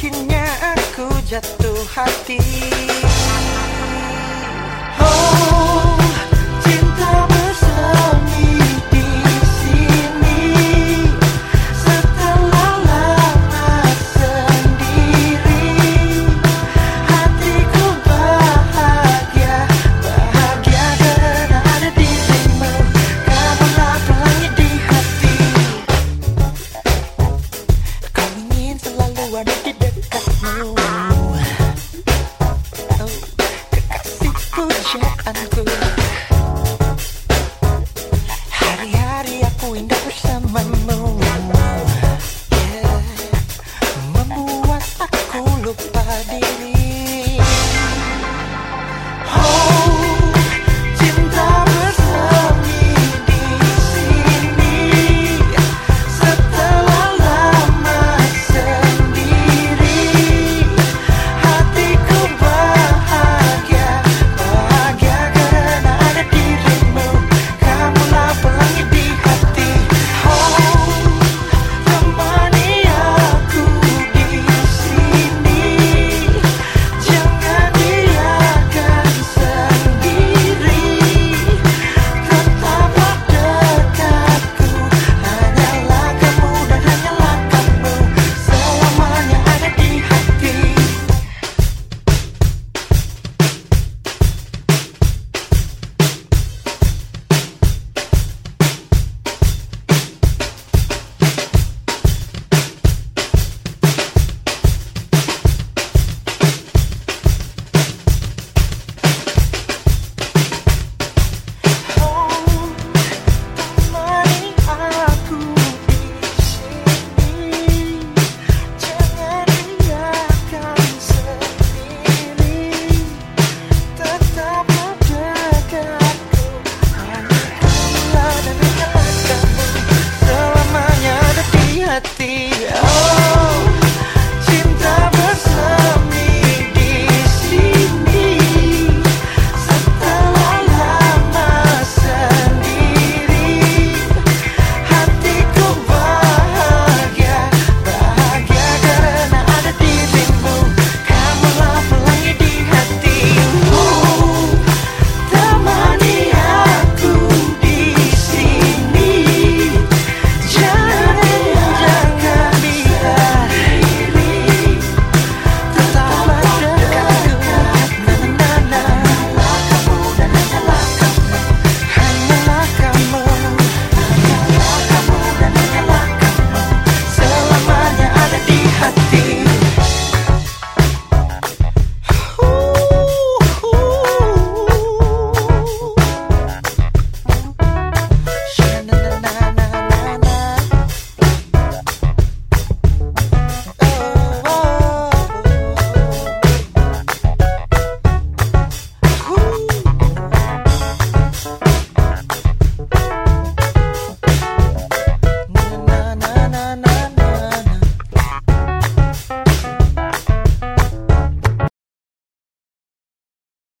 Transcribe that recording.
Akhirnya aku jatuh hati Oh lupa di